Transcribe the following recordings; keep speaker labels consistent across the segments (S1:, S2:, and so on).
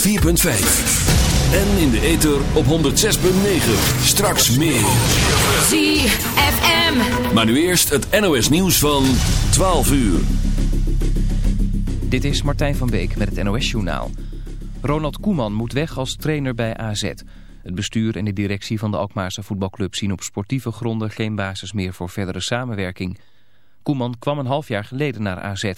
S1: 104.5. En in de ether op 106.9. Straks meer.
S2: ZFM.
S1: Maar nu eerst het NOS nieuws van 12 uur.
S3: Dit is Martijn van Beek met het NOS Journaal. Ronald Koeman moet weg als trainer bij AZ. Het bestuur en de directie van de Alkmaarse voetbalclub zien op sportieve gronden geen basis meer voor verdere samenwerking. Koeman kwam een half jaar geleden naar AZ.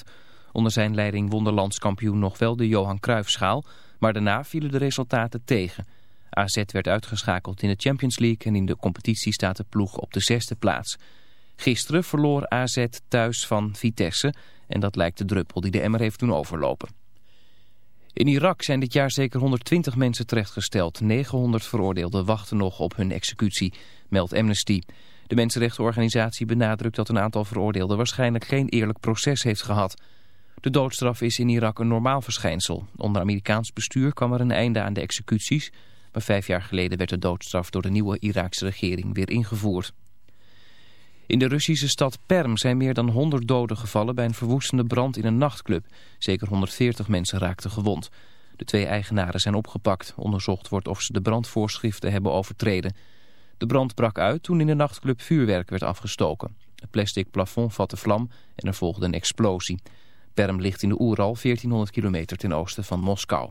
S3: Onder zijn leiding won de landskampioen nog wel de Johan Cruijffschaal, maar daarna vielen de resultaten tegen. AZ werd uitgeschakeld in de Champions League en in de competitie staat de ploeg op de zesde plaats. Gisteren verloor AZ thuis van Vitesse en dat lijkt de druppel die de emmer heeft doen overlopen. In Irak zijn dit jaar zeker 120 mensen terechtgesteld. 900 veroordeelden wachten nog op hun executie, meldt Amnesty. De mensenrechtenorganisatie benadrukt dat een aantal veroordeelden waarschijnlijk geen eerlijk proces heeft gehad. De doodstraf is in Irak een normaal verschijnsel. Onder Amerikaans bestuur kwam er een einde aan de executies, maar vijf jaar geleden werd de doodstraf door de nieuwe Iraakse regering weer ingevoerd. In de Russische stad Perm zijn meer dan 100 doden gevallen bij een verwoestende brand in een nachtclub. Zeker 140 mensen raakten gewond. De twee eigenaren zijn opgepakt. Onderzocht wordt of ze de brandvoorschriften hebben overtreden. De brand brak uit toen in de nachtclub vuurwerk werd afgestoken. Het plastic plafond vatte vlam en er volgde een explosie. Perm ligt in de Oeral, 1400 kilometer ten oosten van Moskou.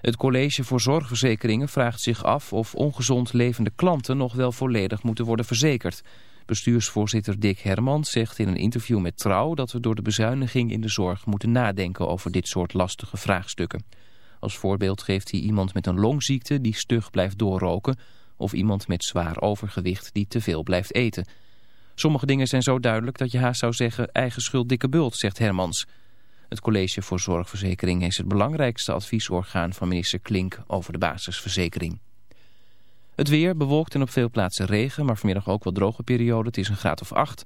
S3: Het College voor Zorgverzekeringen vraagt zich af of ongezond levende klanten nog wel volledig moeten worden verzekerd. Bestuursvoorzitter Dick Hermans zegt in een interview met Trouw dat we door de bezuiniging in de zorg moeten nadenken over dit soort lastige vraagstukken. Als voorbeeld geeft hij iemand met een longziekte die stug blijft doorroken of iemand met zwaar overgewicht die te veel blijft eten. Sommige dingen zijn zo duidelijk dat je haast zou zeggen eigen schuld dikke bult, zegt Hermans. Het College voor Zorgverzekering is het belangrijkste adviesorgaan van minister Klink over de basisverzekering. Het weer bewolkt en op veel plaatsen regen, maar vanmiddag ook wat droge periode. Het is een graad of 8.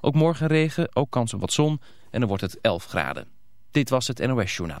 S3: Ook morgen regen, ook kans op wat zon en dan wordt het 11 graden. Dit was het NOS Journaal.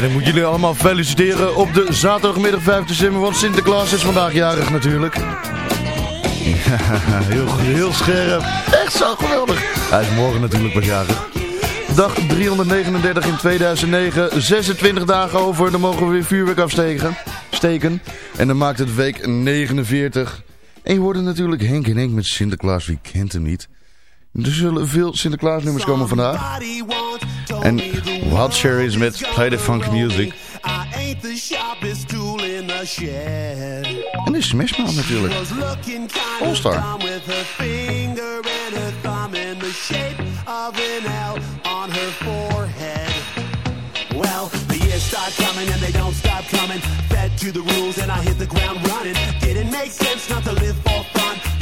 S4: En
S5: ik moet jullie allemaal feliciteren op de zaterdagmiddag 5 december, want Sinterklaas is vandaag jarig natuurlijk. Heel, heel scherp. Echt zo geweldig. Hij is morgen natuurlijk pas jarig. Dag 339 in 2009, 26 dagen over, dan mogen we weer vuurwerk afsteken. Steken. En dan maakt het week 49. En je hoorde natuurlijk Henk en Henk met Sinterklaas, wie kent hem niet. Er zullen veel Sinterklaas nummers komen vandaag. En Wild Cherries met Play the Funk Music. En de Smashmouth natuurlijk. All Star.
S6: Well, the years start coming and they don't stop coming. Fed to the rules and I hit the ground running. Didn't make sense not to live for fun.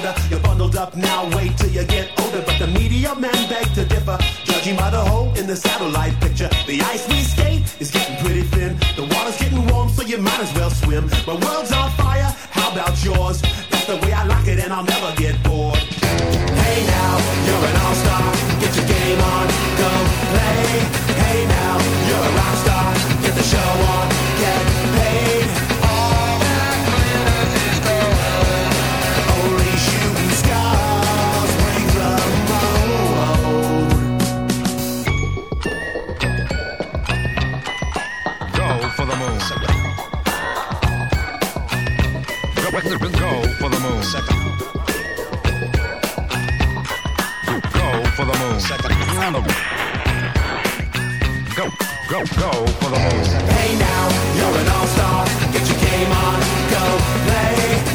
S6: Colder. You're bundled up now, wait till you get older. But the media men beg to differ, judging by the hole in the satellite picture. The ice we skate is getting pretty thin. The water's getting warm, so you might as well swim. My world's on fire, how about yours? That's the way I like it, and I'll never Go,
S7: for the moon. Go for the moon. Go, go, go for the moon.
S6: Hey now, you're an all-star. Get your game on, go play.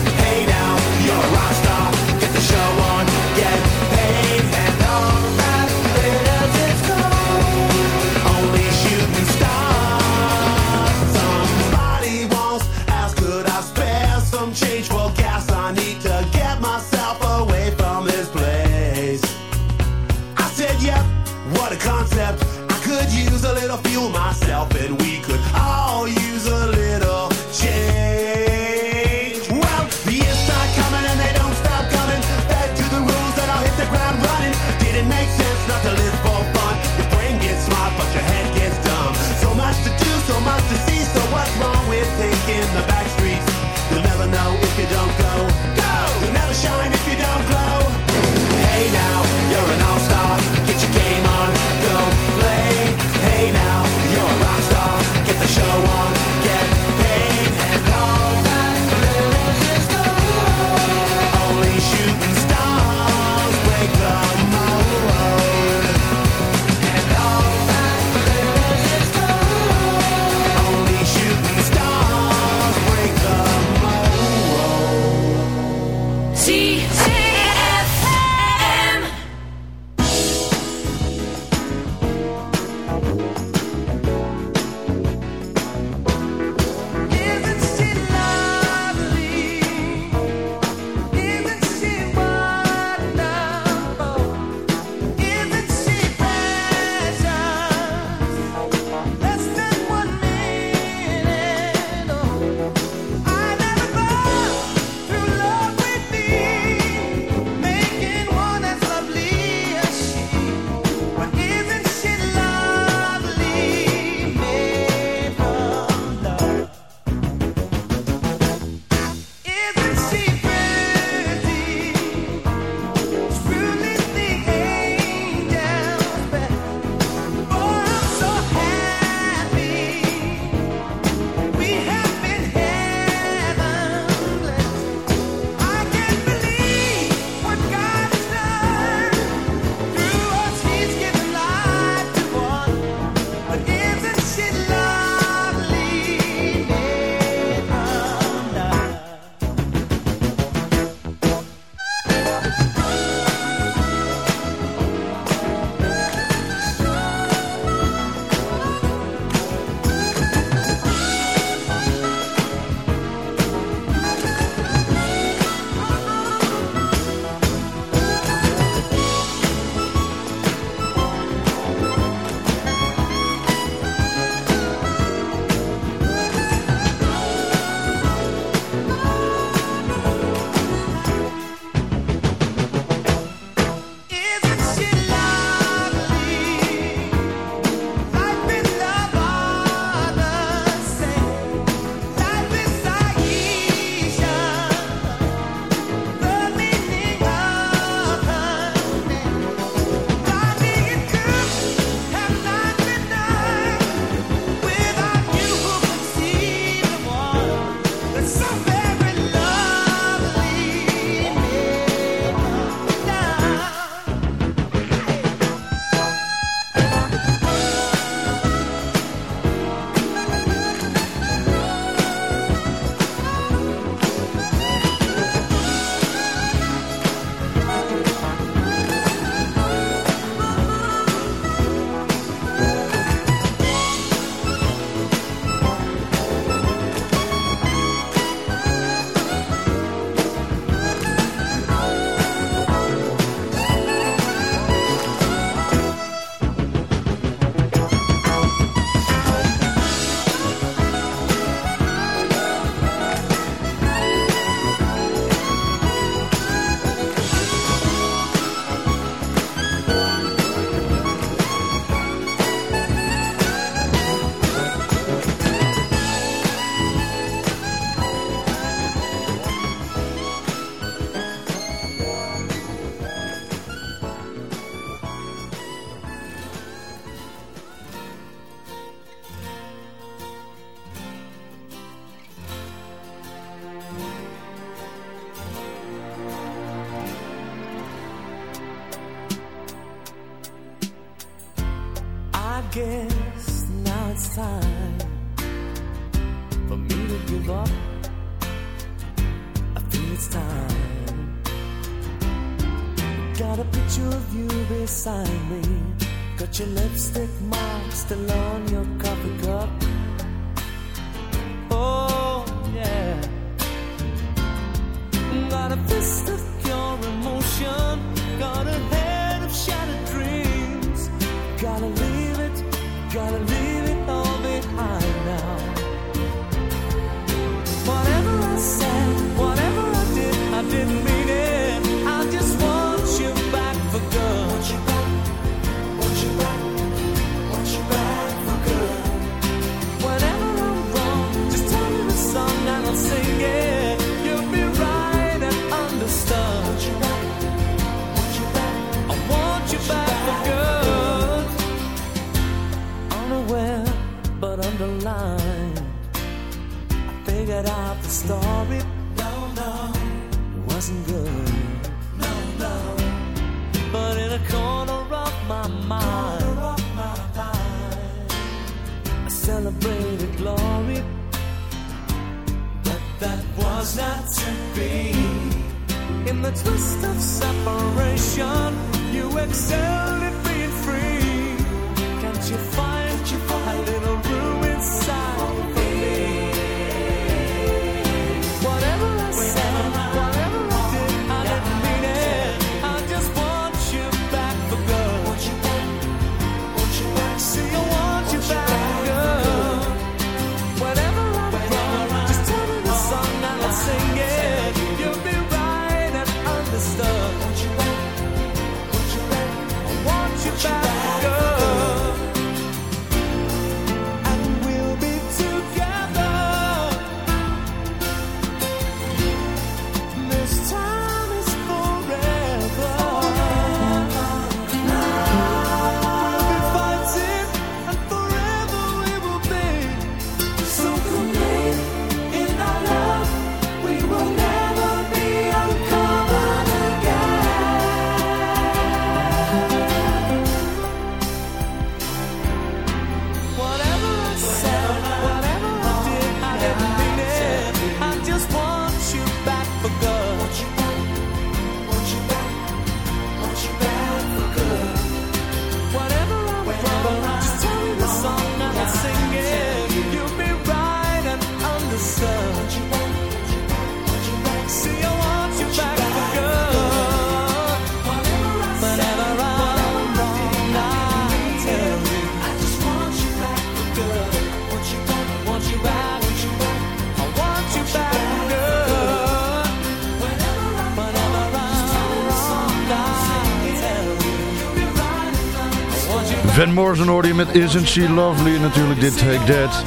S5: Een orde met Isn't She Lovely en natuurlijk dit Take That.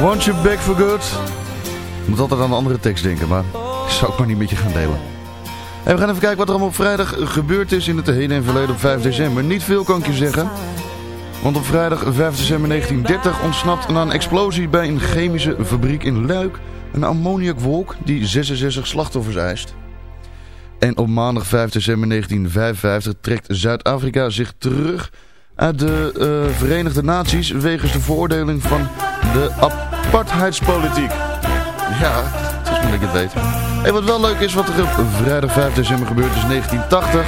S5: Want You Back For Good. Ik moet altijd aan de andere tekst denken, maar ik zou ik maar niet met je gaan delen. En we gaan even kijken wat er allemaal op vrijdag gebeurd is in het heden en verleden op 5 december. Niet veel kan ik je zeggen. Want op vrijdag 5 december 1930 ontsnapt na een explosie bij een chemische fabriek in Luik een ammoniakwolk die 66 slachtoffers eist. En op maandag 5 december 1955 trekt Zuid-Afrika zich terug uit de eh, Verenigde Naties wegens de veroordeling van de apartheidspolitiek. Ja, het is moet ik het weten. Wat wel leuk is wat er op vrijdag 5 december gebeurd is 1980.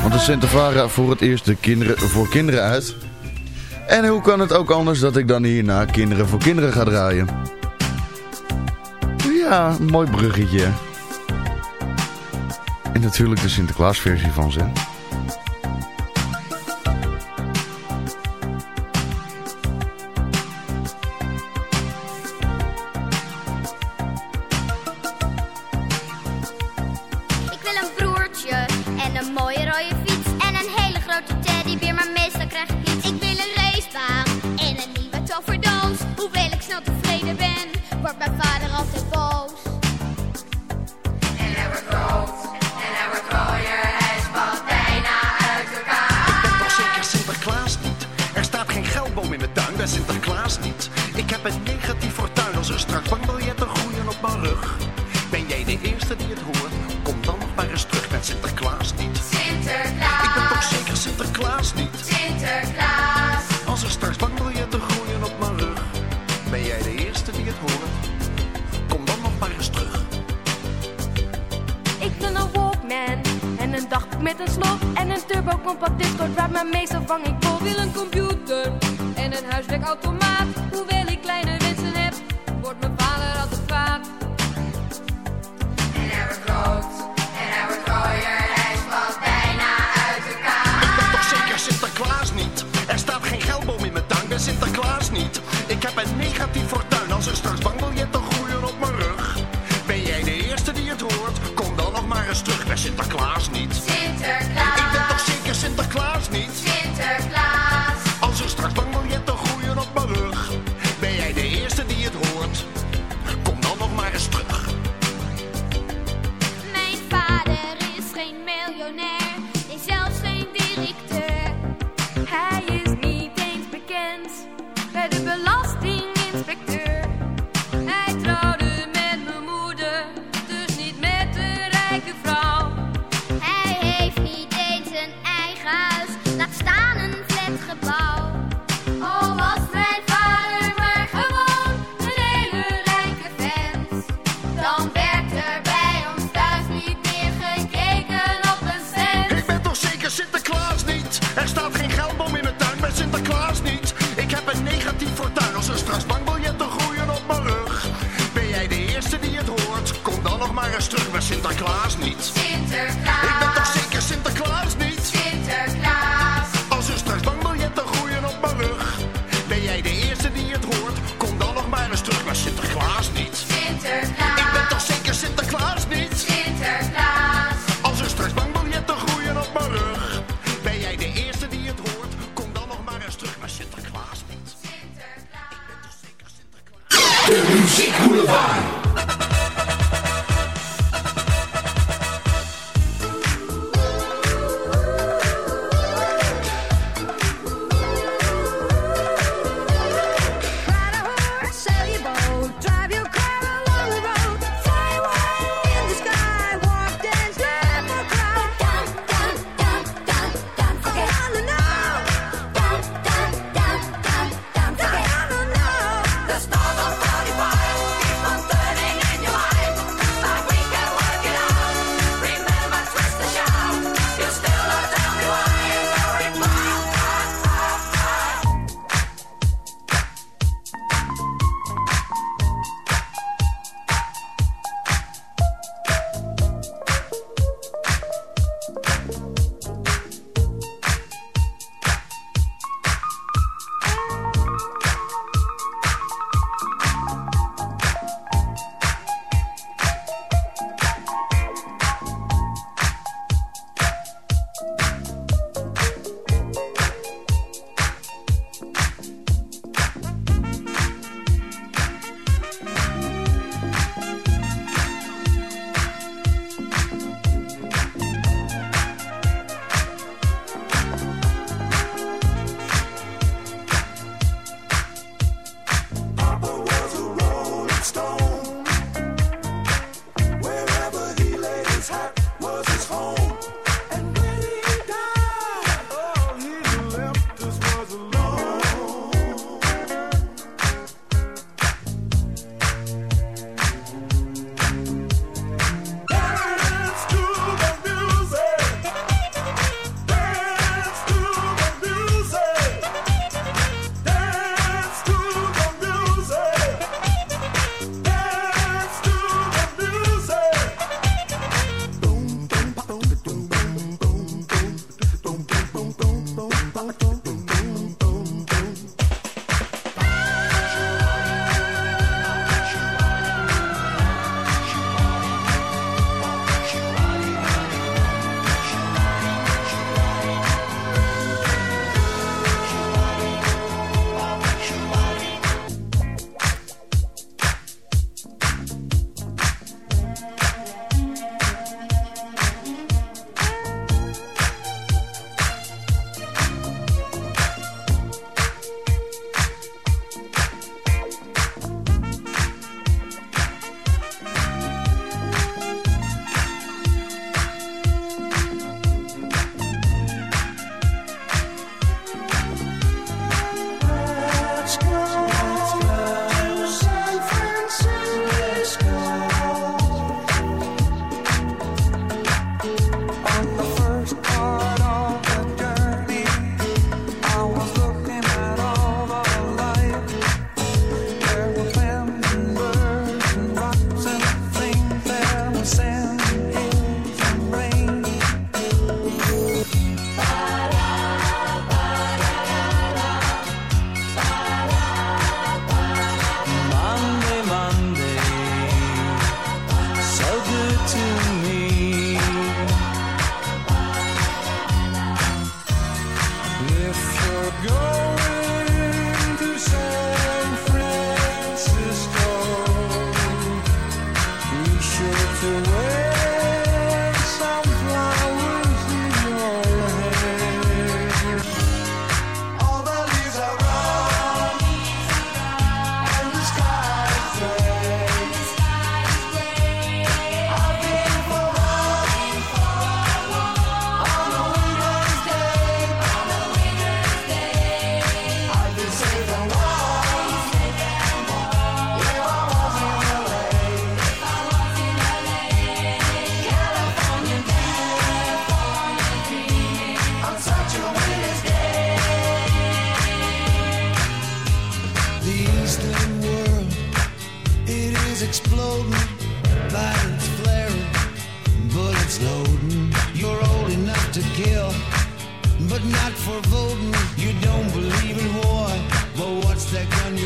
S5: Want de Santa voor het eerst de kinderen voor kinderen uit. En hoe kan het ook anders dat ik dan hierna kinderen voor kinderen ga draaien? Ja, mooi bruggetje. En natuurlijk de Sinterklaasversie van ze.
S8: fiets en een hele grote teddybeer, maar meestal krijg ik niets. Ik wil een racebaan en een nieuwe toverdoos. Hoewel ik snel tevreden ben, wordt mijn vader altijd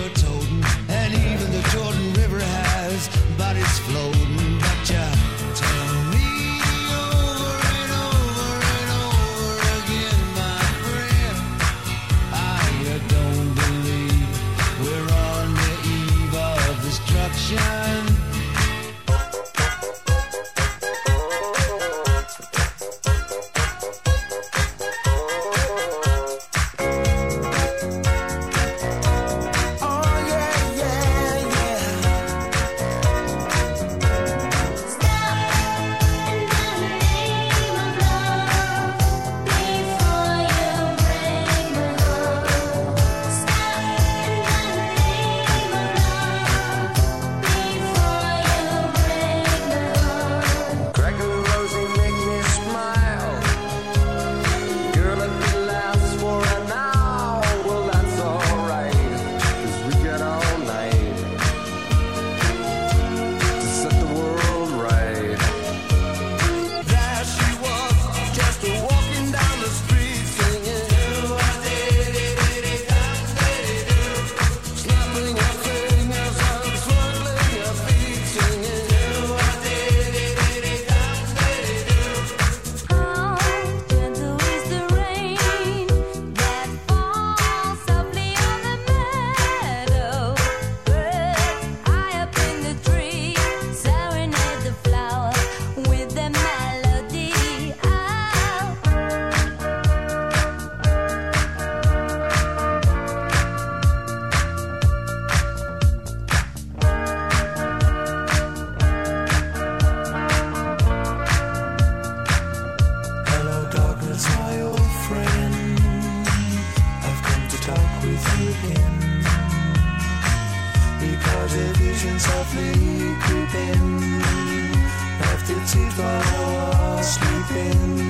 S9: toting, and even the Jordan River has bodies floating.
S10: been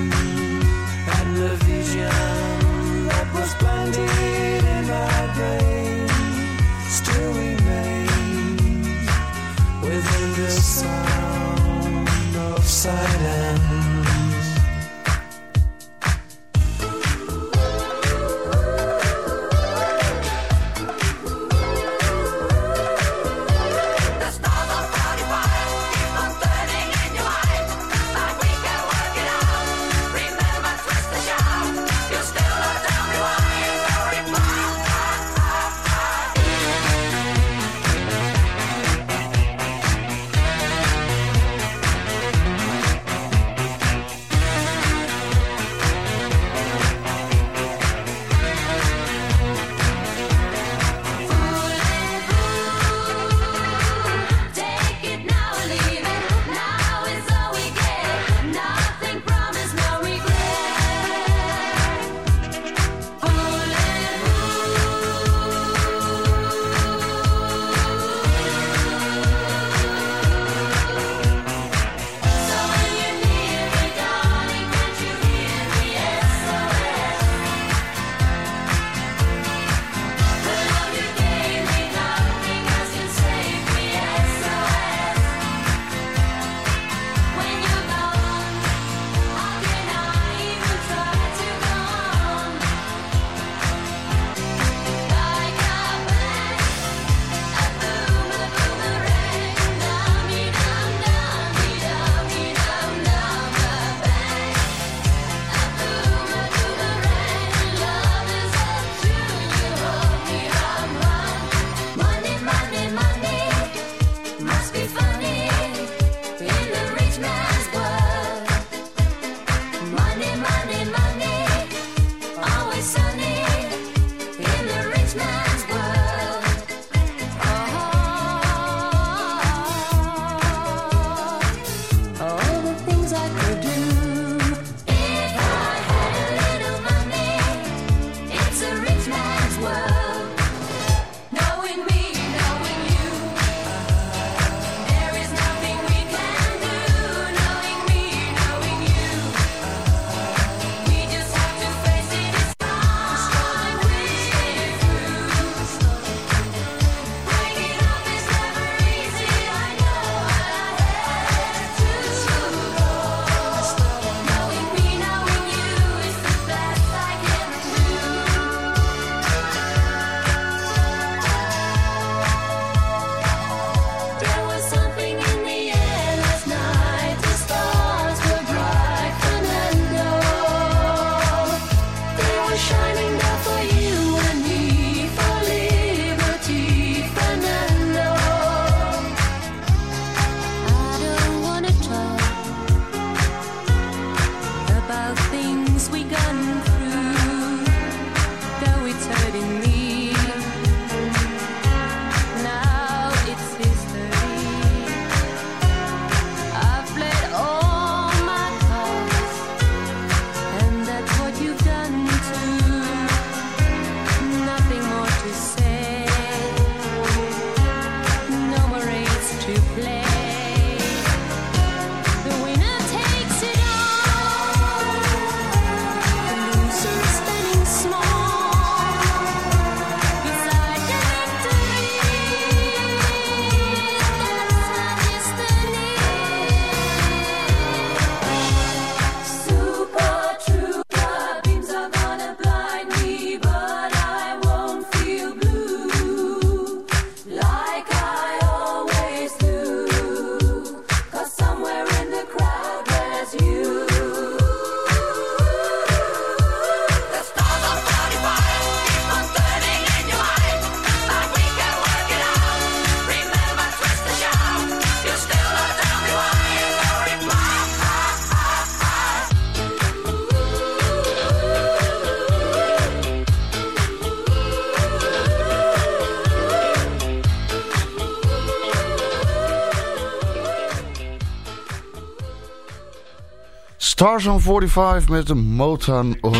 S10: Stars on
S11: 45 met de Motown uh,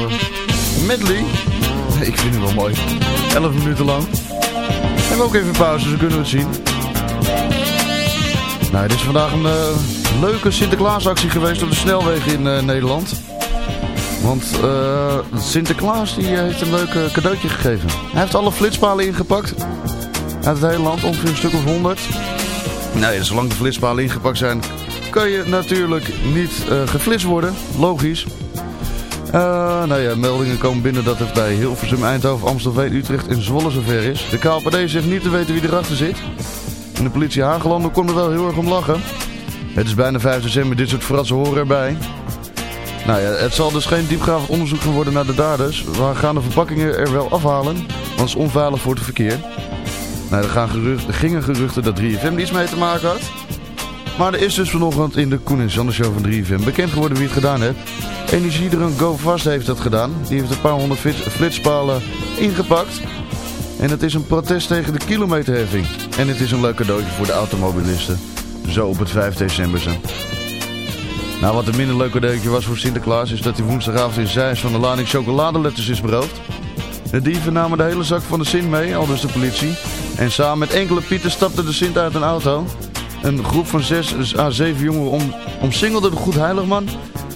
S11: medley. Ik vind het wel mooi. 11 minuten lang. Hebben we ook even pauze, zo kunnen we het zien. Nou, het is vandaag een eh, leuke Sinterklaasactie geweest op de snelwegen in eh, Nederland. Want eh, Sinterklaas die, heeft een leuk cadeautje gegeven. Hij heeft alle flitspalen ingepakt. Uit het hele land, ongeveer een stuk of 100. Nou ja, zolang de flitspalen ingepakt zijn, kan je natuurlijk niet geflitst worden. Logisch. Eh, nou ja, meldingen komen binnen dat het bij Hilversum, Eindhoven, Amstelveen, Utrecht en Zwolle zover is. De KLPD zegt niet te weten wie erachter zit. En de politie Hagelanden kon er wel heel erg om lachen. Het is bijna 5 december, dit soort fratsen horen erbij. Nou ja, het zal dus geen diepgravend onderzoek gaan worden naar de daders. We gaan de verpakkingen er wel afhalen, want het is onveilig voor het verkeer. Nou, er, gaan gingen geruchten dat 3FM er iets mee te maken had. Maar er is dus vanochtend in de Koen en Sander Show van 3FM bekend geworden wie het gedaan heeft. Energiedrunk Go Fast heeft dat gedaan. Die heeft een paar honderd flits- flitspalen ingepakt. En het is een protest tegen de kilometerheffing. En het is een leuk cadeautje voor de automobilisten. Zo op het 5 december zijn. Nou, wat een minder leuk cadeautje was voor Sinterklaas... is dat hij woensdagavond in Zeist van de lading chocoladeletters is beroofd. De dieven namen de hele zak van de Sint mee, al dus de politie. En samen met enkele pieten stapte de Sint uit een auto. Een groep van 6 à 7 jongeren om, omsingelde de Goed Heiligman...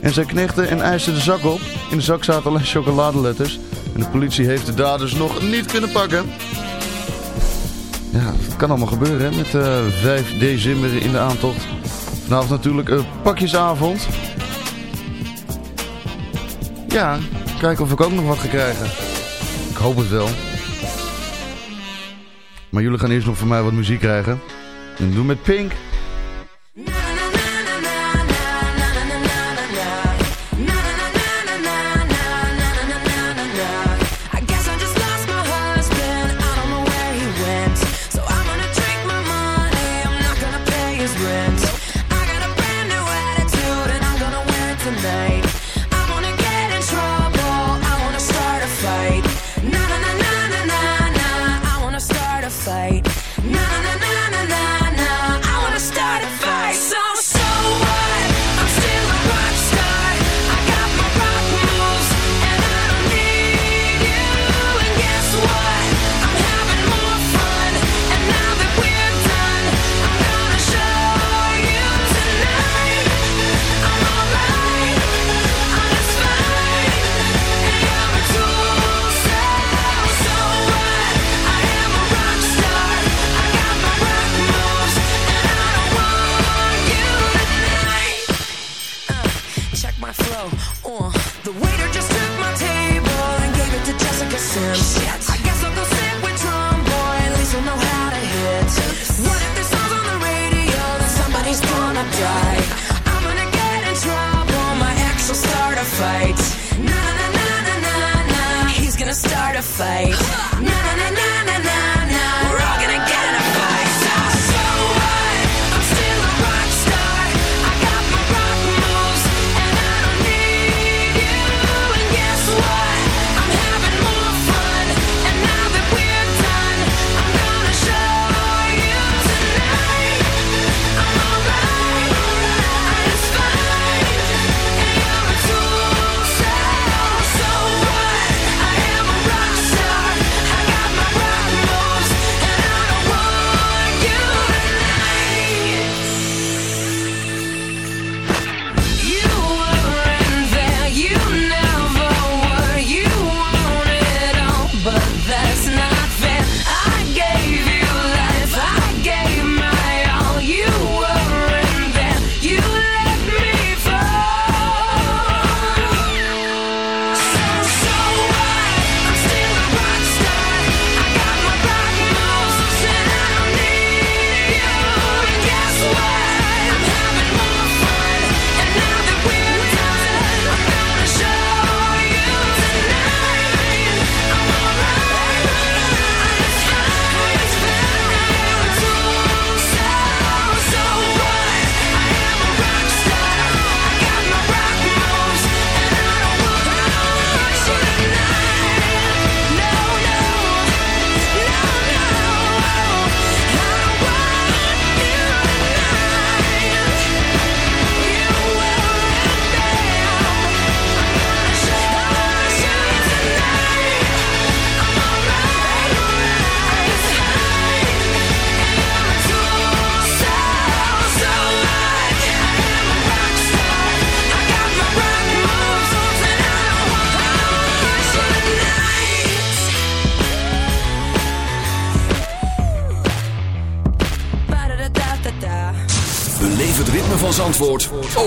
S11: en zijn knechten en eiste de zak op. In de zak zaten alleen chocoladeletters. En de politie heeft de daders nog niet kunnen pakken. Ja, het kan allemaal gebeuren hè, met eh 5 december in de aantocht. Vanavond natuurlijk een pakjesavond. Ja, kijken of ik ook nog wat ga krijgen. Ik hoop het wel. Maar jullie gaan eerst nog van mij wat muziek krijgen. En doe met Pink.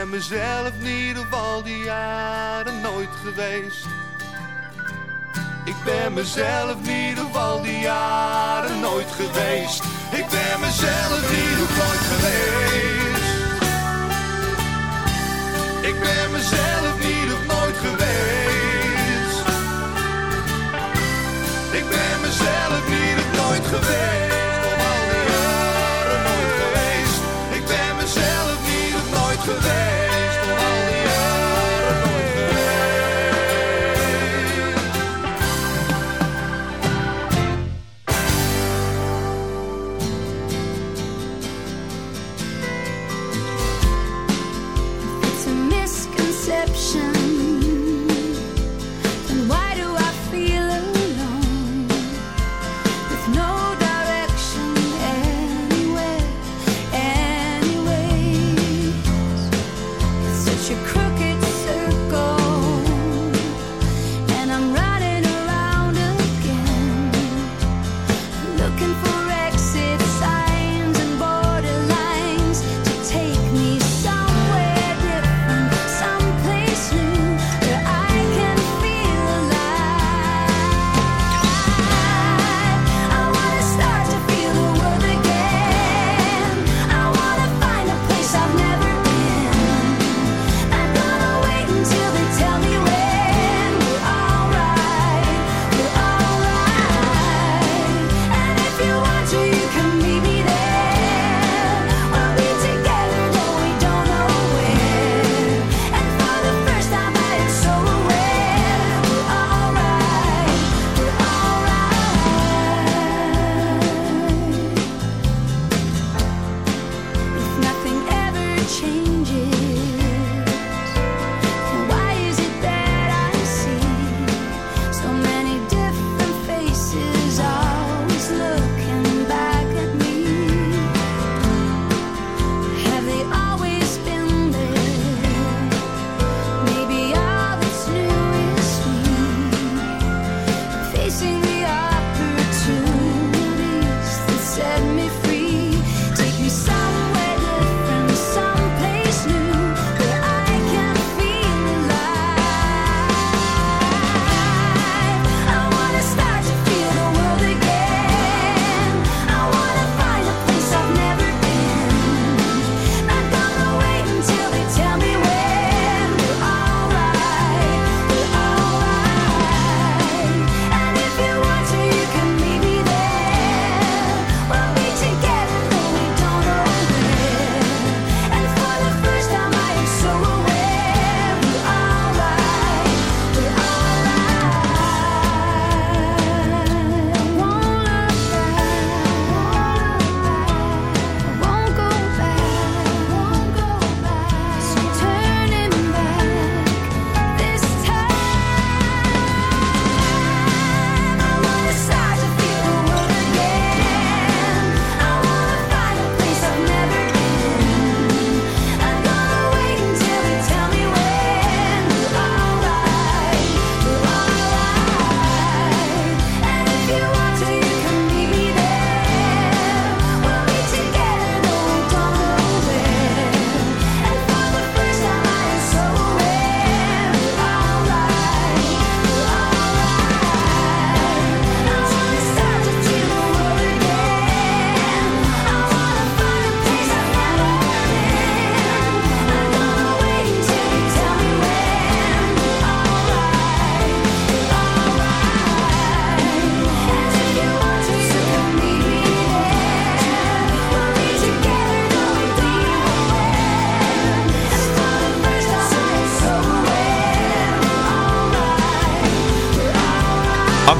S12: Ben mezelf niet op al die jaren nooit geweest. Ik ben mezelf niet op al die jaren nooit geweest. Ik ben mezelf niet op nooit geweest. Ik ben mezelf niet op nooit geweest. Ik ben mezelf niet op nooit geweest. Al die jaren. Ik ben mezelf niet op nooit geweest.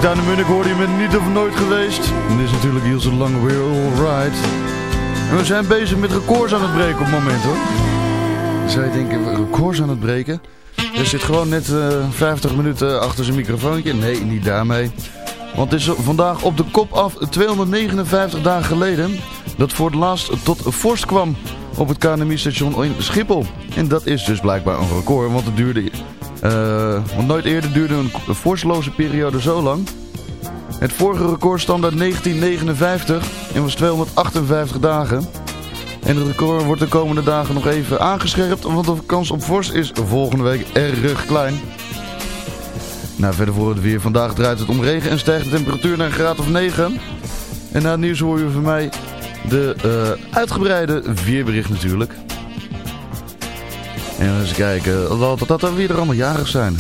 S5: De Munnik hoorde je met niet of nooit geweest. En is natuurlijk heel zo lang weer alright. En we zijn bezig met records aan het breken op het moment hoor. Zou je denken, records aan het breken? Er zit gewoon net eh 50 minuten achter zijn microfoontje. Nee, niet daarmee. Want het is vandaag op de kop af 259 dagen geleden dat voor het laatst tot vorst kwam op het KNMI-station in Schiphol. En dat is dus blijkbaar een record, want het duurde... eh, want nooit eerder duurde een vorstloze periode zo lang. Het vorige record stond uit 1959 en was 258 dagen. En het record wordt de komende dagen nog even aangescherpt, want de kans op vorst is volgende week erg klein. Nou, verder voor het weer. Vandaag draait het om regen en stijgt de temperatuur naar een graad of 9. En na het nieuws hoor je van mij de eh, uitgebreide weerbericht natuurlijk. En eens kijken dat, dat er weer er allemaal jarig zijn.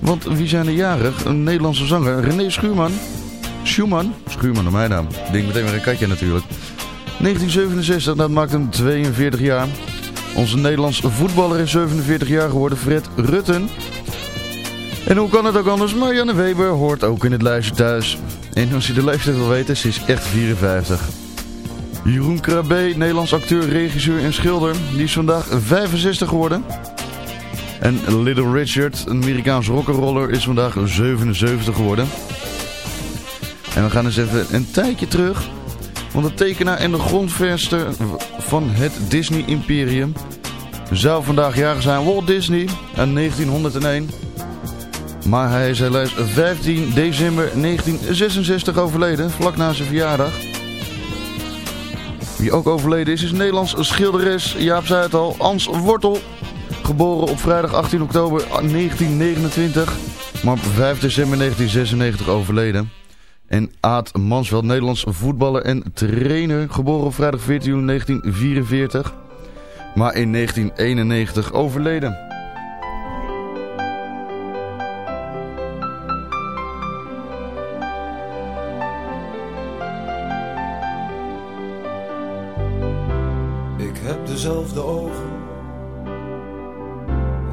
S5: Want wie zijn er jarig? Een Nederlandse zanger, René Schuurman. Schuurman? Schuurman, naar mijn naam. Ik denk meteen weer een katje natuurlijk. 1967, dat maakt hem 42 jaar. Onze Nederlandse voetballer is 47 jaar geworden, Fred Rutten. En hoe kan het ook anders? Marianne Weber hoort ook in het lijstje thuis. En als je de leeftijd wil weten, ze is echt 54. Jeroen Krabbe, Nederlands acteur, regisseur en schilder, die is vandaag 65 geworden. En Little Richard, een Amerikaans rock'n'roller, is vandaag 77 geworden. En we gaan eens even een tijdje terug. Want de tekenaar en de grondvester van het Disney Imperium zou vandaag jarig zijn. Walt Disney uit 1901. Maar hij is helaas 15 december 1966 overleden, vlak na zijn verjaardag. Wie ook overleden is, is Nederlands schilderes Jaap zei het al, Ans Wortel. Geboren op vrijdag 18 oktober 1929, maar op 5 december 1996 overleden. En Aad Mansveld, Nederlands voetballer en trainer, geboren op vrijdag 14 juli 1944, maar in 1991 overleden.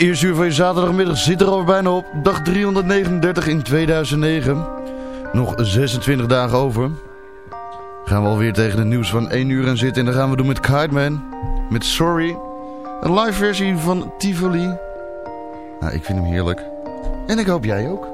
S5: eerste uur van je zaterdagmiddag zit er al bijna op. Dag 339 in 2009. Nog 26 dagen over. Gaan we alweer tegen het nieuws van 1 uur aan zitten. En dat gaan we doen met Kite Met Sorry. Een live versie van Tivoli. Nou, ik vind hem heerlijk. En ik hoop jij ook.